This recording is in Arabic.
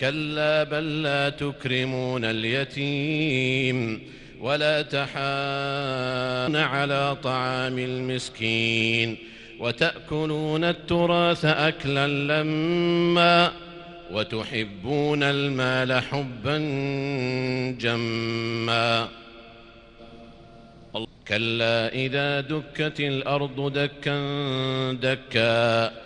كلا بل لا تكرمون اليتيم ولا تحان على طعام المسكين وتأكلون التراث أكلا لما وتحبون المال حبا جما. كلا إذا دكت الأرض دكا دكا